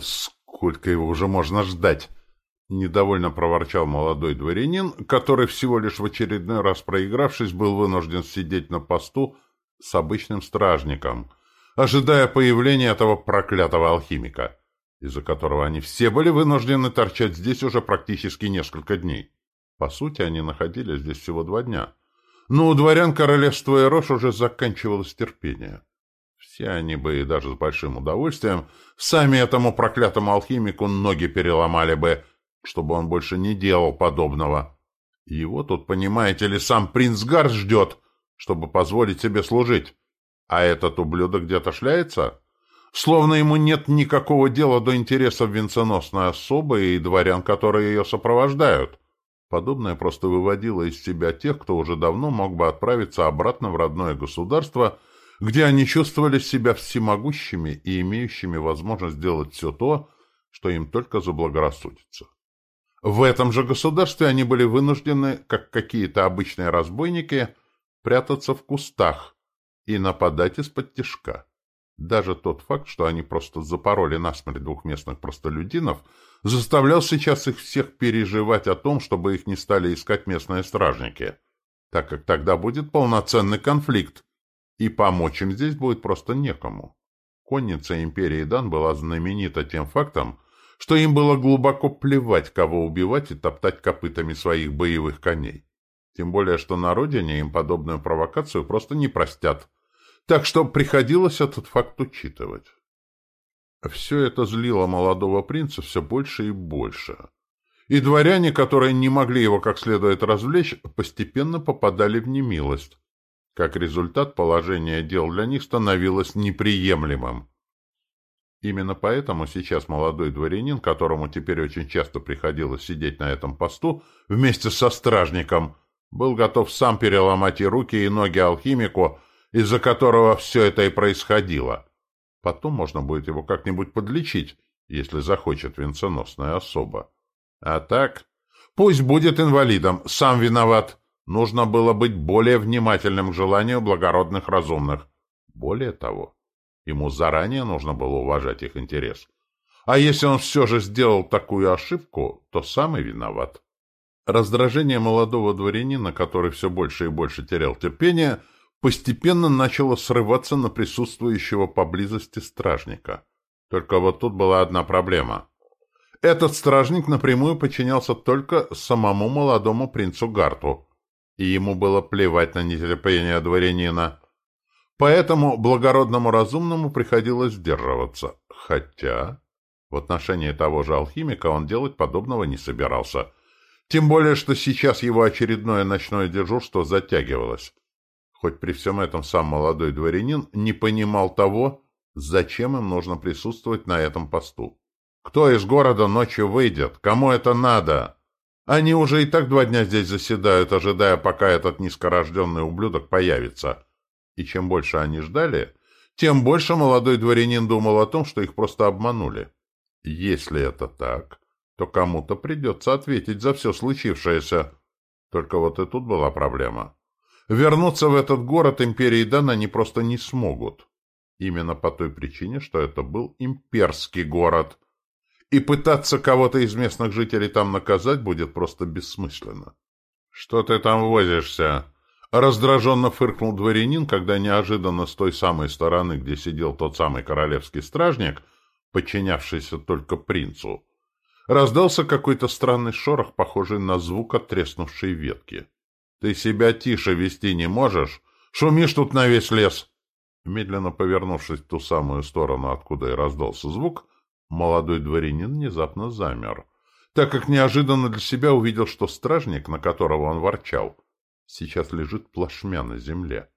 Сколько его уже можно ждать? Недовольно проворчал молодой дворянин, который всего лишь в очередной раз проигравшись, был вынужден сидеть на посту с обычным стражником, ожидая появления этого проклятого алхимика, из-за которого они все были вынуждены торчать здесь уже практически несколько дней. По сути, они находились здесь всего два дня. Но у дворян королевства Эрош уже заканчивалось терпение. Все они бы, и даже с большим удовольствием, сами этому проклятому алхимику ноги переломали бы, чтобы он больше не делал подобного. Его тут, понимаете ли, сам принц Гарс ждет, чтобы позволить себе служить. А этот ублюдок где-то шляется? Словно ему нет никакого дела до интересов венценосной особы и дворян, которые ее сопровождают. Подобное просто выводило из себя тех, кто уже давно мог бы отправиться обратно в родное государство, где они чувствовали себя всемогущими и имеющими возможность сделать все то, что им только заблагорассудится. В этом же государстве они были вынуждены, как какие-то обычные разбойники, прятаться в кустах и нападать из-под тишка. Даже тот факт, что они просто запороли насмерть двух местных простолюдинов, заставлял сейчас их всех переживать о том, чтобы их не стали искать местные стражники, так как тогда будет полноценный конфликт, и помочь им здесь будет просто некому. Конница империи Дан была знаменита тем фактом, что им было глубоко плевать, кого убивать и топтать копытами своих боевых коней. Тем более, что на родине им подобную провокацию просто не простят. Так что приходилось этот факт учитывать. Все это злило молодого принца все больше и больше. И дворяне, которые не могли его как следует развлечь, постепенно попадали в немилость. Как результат, положение дел для них становилось неприемлемым. Именно поэтому сейчас молодой дворянин, которому теперь очень часто приходилось сидеть на этом посту, вместе со стражником, был готов сам переломать и руки, и ноги алхимику, из-за которого все это и происходило. Потом можно будет его как-нибудь подлечить, если захочет венценосная особа. А так, пусть будет инвалидом, сам виноват. Нужно было быть более внимательным к желанию благородных разумных. Более того, Ему заранее нужно было уважать их интерес. А если он все же сделал такую ошибку, то сам и виноват. Раздражение молодого дворянина, который все больше и больше терял терпение, постепенно начало срываться на присутствующего поблизости стражника. Только вот тут была одна проблема. Этот стражник напрямую подчинялся только самому молодому принцу Гарту, и ему было плевать на нетерпение дворянина. Поэтому благородному разумному приходилось сдерживаться. Хотя в отношении того же алхимика он делать подобного не собирался. Тем более, что сейчас его очередное ночное дежурство затягивалось. Хоть при всем этом сам молодой дворянин не понимал того, зачем им нужно присутствовать на этом посту. Кто из города ночью выйдет? Кому это надо? Они уже и так два дня здесь заседают, ожидая, пока этот низкорожденный ублюдок появится. И чем больше они ждали, тем больше молодой дворянин думал о том, что их просто обманули. Если это так, то кому-то придется ответить за все случившееся. Только вот и тут была проблема. Вернуться в этот город империи Дан они просто не смогут. Именно по той причине, что это был имперский город. И пытаться кого-то из местных жителей там наказать будет просто бессмысленно. «Что ты там возишься?» Раздраженно фыркнул дворянин, когда неожиданно с той самой стороны, где сидел тот самый королевский стражник, подчинявшийся только принцу, раздался какой-то странный шорох, похожий на звук от треснувшей ветки. «Ты себя тише вести не можешь? Шумишь тут на весь лес!» Медленно повернувшись в ту самую сторону, откуда и раздался звук, молодой дворянин внезапно замер, так как неожиданно для себя увидел, что стражник, на которого он ворчал, сейчас лежит плашмя на земле,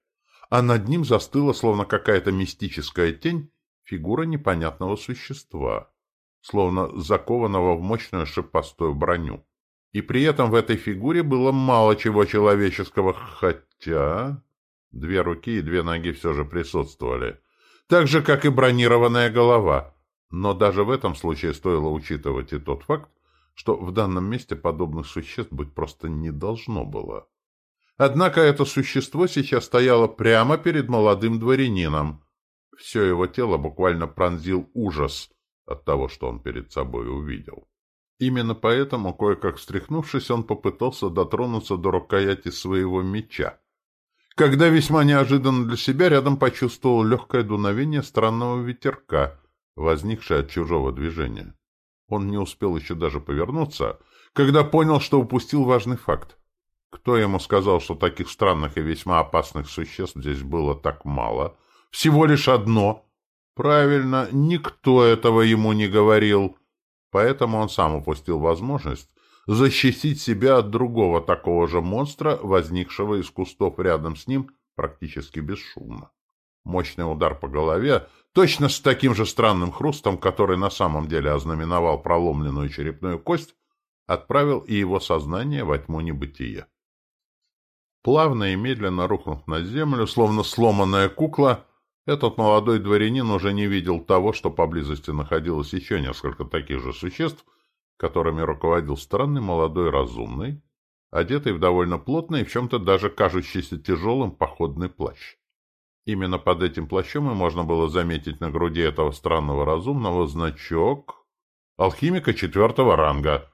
а над ним застыла, словно какая-то мистическая тень, фигура непонятного существа, словно закованного в мощную шипастую броню. И при этом в этой фигуре было мало чего человеческого, хотя... Две руки и две ноги все же присутствовали, так же, как и бронированная голова. Но даже в этом случае стоило учитывать и тот факт, что в данном месте подобных существ быть просто не должно было. Однако это существо сейчас стояло прямо перед молодым дворянином. Все его тело буквально пронзил ужас, от того, что он перед собой увидел. Именно поэтому, кое-как встряхнувшись, он попытался дотронуться до рукояти своего меча, когда весьма неожиданно для себя рядом почувствовал легкое дуновение странного ветерка, возникшее от чужого движения. Он не успел еще даже повернуться, когда понял, что упустил важный факт. Кто ему сказал, что таких странных и весьма опасных существ здесь было так мало? Всего лишь одно. Правильно, никто этого ему не говорил. Поэтому он сам упустил возможность защитить себя от другого такого же монстра, возникшего из кустов рядом с ним практически бесшумно. Мощный удар по голове, точно с таким же странным хрустом, который на самом деле ознаменовал проломленную черепную кость, отправил и его сознание во тьму небытия. Плавно и медленно рухнув на землю, словно сломанная кукла, этот молодой дворянин уже не видел того, что поблизости находилось еще несколько таких же существ, которыми руководил странный молодой разумный, одетый в довольно плотный и в чем-то даже кажущийся тяжелым походный плащ. Именно под этим плащом и можно было заметить на груди этого странного разумного значок алхимика четвертого ранга.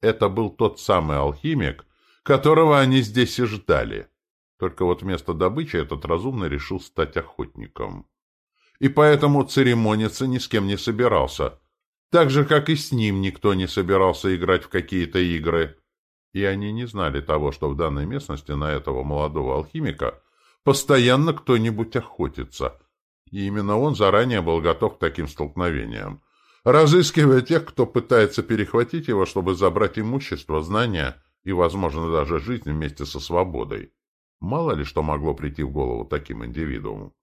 Это был тот самый алхимик, которого они здесь и ждали. Только вот вместо добычи этот разумный решил стать охотником. И поэтому церемониться ни с кем не собирался. Так же, как и с ним никто не собирался играть в какие-то игры. И они не знали того, что в данной местности на этого молодого алхимика постоянно кто-нибудь охотится. И именно он заранее был готов к таким столкновениям. Разыскивая тех, кто пытается перехватить его, чтобы забрать имущество, знания и, возможно, даже жизнь вместе со свободой. Мало ли что могло прийти в голову таким индивидууму.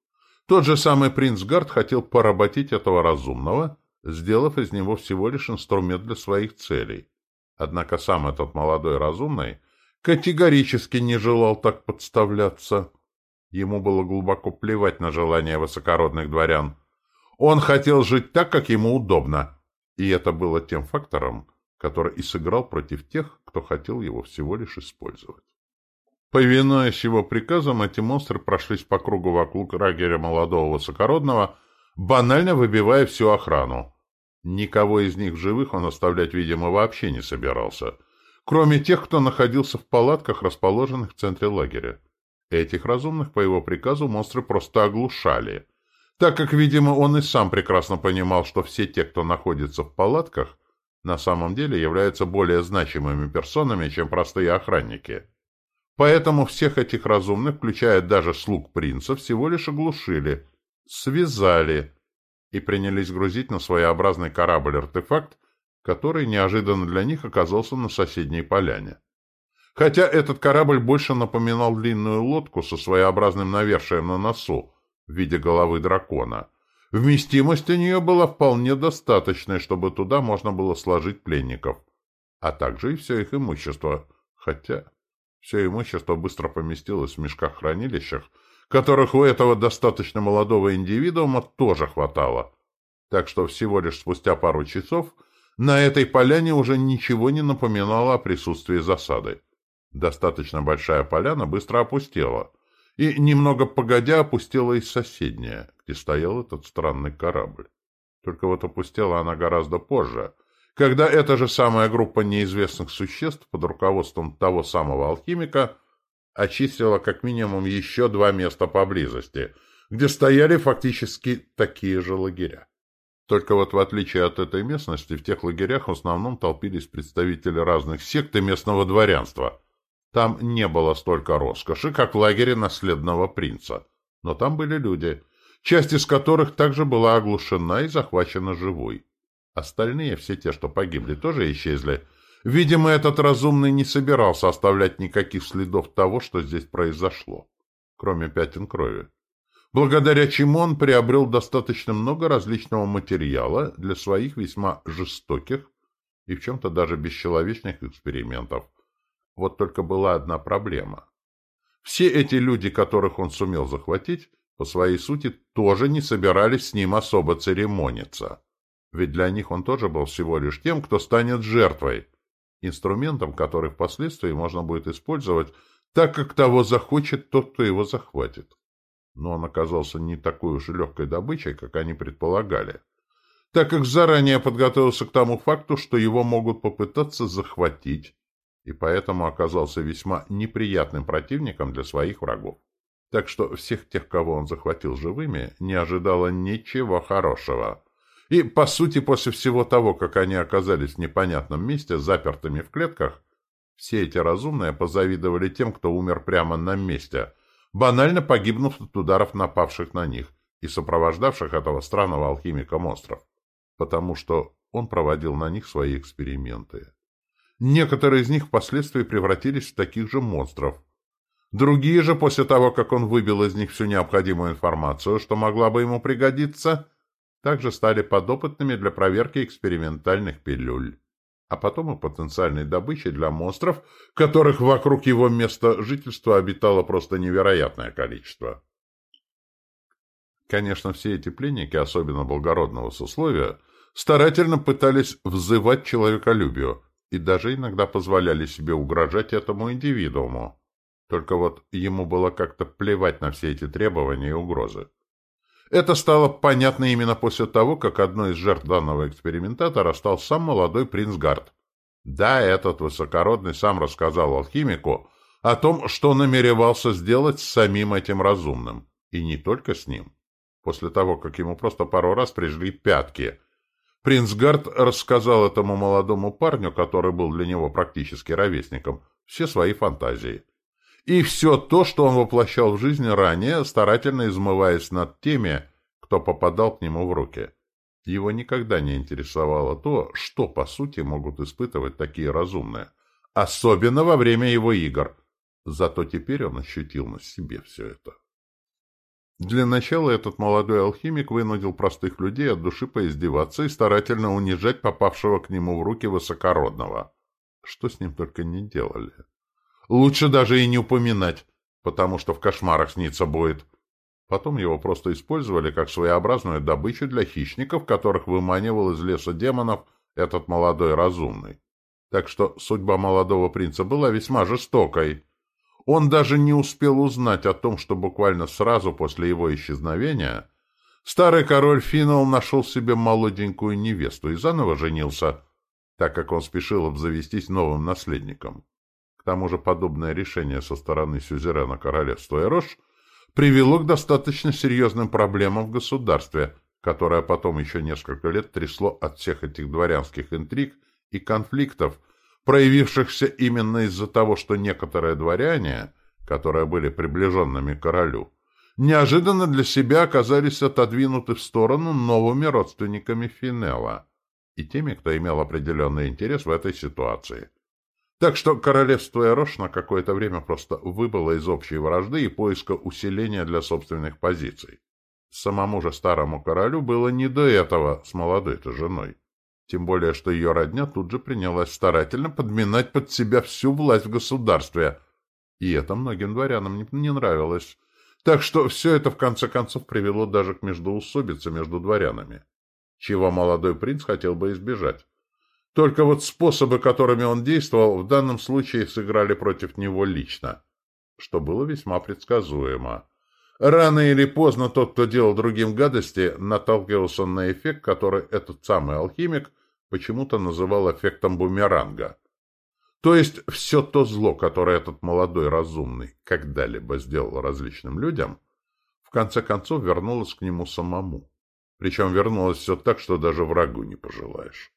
Тот же самый принц Гард хотел поработить этого разумного, сделав из него всего лишь инструмент для своих целей. Однако сам этот молодой разумный категорически не желал так подставляться. Ему было глубоко плевать на желания высокородных дворян. Он хотел жить так, как ему удобно. И это было тем фактором, который и сыграл против тех, кто хотел его всего лишь использовать. Повинуясь его приказам, эти монстры прошлись по кругу вокруг лагеря молодого высокородного, банально выбивая всю охрану. Никого из них живых он оставлять, видимо, вообще не собирался, кроме тех, кто находился в палатках, расположенных в центре лагеря. Этих разумных по его приказу монстры просто оглушали, так как, видимо, он и сам прекрасно понимал, что все те, кто находится в палатках, на самом деле являются более значимыми персонами, чем простые охранники. Поэтому всех этих разумных, включая даже слуг принца, всего лишь оглушили, связали и принялись грузить на своеобразный корабль-артефакт, который неожиданно для них оказался на соседней поляне. Хотя этот корабль больше напоминал длинную лодку со своеобразным навершием на носу в виде головы дракона. Вместимость у нее была вполне достаточной, чтобы туда можно было сложить пленников, а также и все их имущество. Хотя... Все имущество быстро поместилось в мешках-хранилищах, которых у этого достаточно молодого индивидуума тоже хватало. Так что всего лишь спустя пару часов на этой поляне уже ничего не напоминало о присутствии засады. Достаточно большая поляна быстро опустела, и немного погодя опустела и соседняя, где стоял этот странный корабль. Только вот опустела она гораздо позже — когда эта же самая группа неизвестных существ под руководством того самого алхимика очистила как минимум еще два места поблизости, где стояли фактически такие же лагеря. Только вот в отличие от этой местности, в тех лагерях в основном толпились представители разных сект и местного дворянства. Там не было столько роскоши, как в лагере наследного принца. Но там были люди, часть из которых также была оглушена и захвачена живой. Остальные, все те, что погибли, тоже исчезли. Видимо, этот разумный не собирался оставлять никаких следов того, что здесь произошло, кроме пятен крови. Благодаря чему он приобрел достаточно много различного материала для своих весьма жестоких и в чем-то даже бесчеловечных экспериментов. Вот только была одна проблема. Все эти люди, которых он сумел захватить, по своей сути, тоже не собирались с ним особо церемониться. Ведь для них он тоже был всего лишь тем, кто станет жертвой, инструментом, который впоследствии можно будет использовать так, как того захочет тот, кто его захватит. Но он оказался не такой уж легкой добычей, как они предполагали. так как заранее подготовился к тому факту, что его могут попытаться захватить, и поэтому оказался весьма неприятным противником для своих врагов. Так что всех тех, кого он захватил живыми, не ожидало ничего хорошего. И, по сути, после всего того, как они оказались в непонятном месте, запертыми в клетках, все эти разумные позавидовали тем, кто умер прямо на месте, банально погибнув от ударов напавших на них и сопровождавших этого странного алхимика монстров, потому что он проводил на них свои эксперименты. Некоторые из них впоследствии превратились в таких же монстров. Другие же, после того, как он выбил из них всю необходимую информацию, что могла бы ему пригодиться, также стали подопытными для проверки экспериментальных пилюль а потом и потенциальной добычей для монстров, которых вокруг его места жительства обитало просто невероятное количество. Конечно, все эти пленники, особенно благородного сословия, старательно пытались взывать человеколюбию и даже иногда позволяли себе угрожать этому индивидууму. Только вот ему было как-то плевать на все эти требования и угрозы. Это стало понятно именно после того, как одной из жертв данного экспериментатора стал сам молодой принц Гард. Да, этот высокородный сам рассказал алхимику о том, что намеревался сделать с самим этим разумным. И не только с ним. После того, как ему просто пару раз прижгли пятки. Принц Гард рассказал этому молодому парню, который был для него практически ровесником, все свои фантазии и все то, что он воплощал в жизни ранее, старательно измываясь над теми, кто попадал к нему в руки. Его никогда не интересовало то, что, по сути, могут испытывать такие разумные, особенно во время его игр. Зато теперь он ощутил на себе все это. Для начала этот молодой алхимик вынудил простых людей от души поиздеваться и старательно унижать попавшего к нему в руки высокородного. Что с ним только не делали. Лучше даже и не упоминать, потому что в кошмарах снится будет. Потом его просто использовали как своеобразную добычу для хищников, которых выманивал из леса демонов этот молодой разумный. Так что судьба молодого принца была весьма жестокой. Он даже не успел узнать о том, что буквально сразу после его исчезновения старый король Финал нашел себе молоденькую невесту и заново женился, так как он спешил обзавестись новым наследником. Тому же подобное решение со стороны сюзерена королевства Эрош привело к достаточно серьезным проблемам в государстве, которое потом еще несколько лет трясло от всех этих дворянских интриг и конфликтов, проявившихся именно из-за того, что некоторые дворяне, которые были приближенными к королю, неожиданно для себя оказались отодвинуты в сторону новыми родственниками Финелла и теми, кто имел определенный интерес в этой ситуации. Так что королевство Эрош на какое-то время просто выбыло из общей вражды и поиска усиления для собственных позиций. Самому же старому королю было не до этого с молодой-то женой. Тем более, что ее родня тут же принялась старательно подминать под себя всю власть в государстве. И это многим дворянам не, не нравилось. Так что все это в конце концов привело даже к междоусобице между дворянами, чего молодой принц хотел бы избежать. Только вот способы, которыми он действовал, в данном случае сыграли против него лично, что было весьма предсказуемо. Рано или поздно тот, кто делал другим гадости, наталкивался на эффект, который этот самый алхимик почему-то называл эффектом бумеранга. То есть все то зло, которое этот молодой разумный когда-либо сделал различным людям, в конце концов вернулось к нему самому. Причем вернулось все так, что даже врагу не пожелаешь.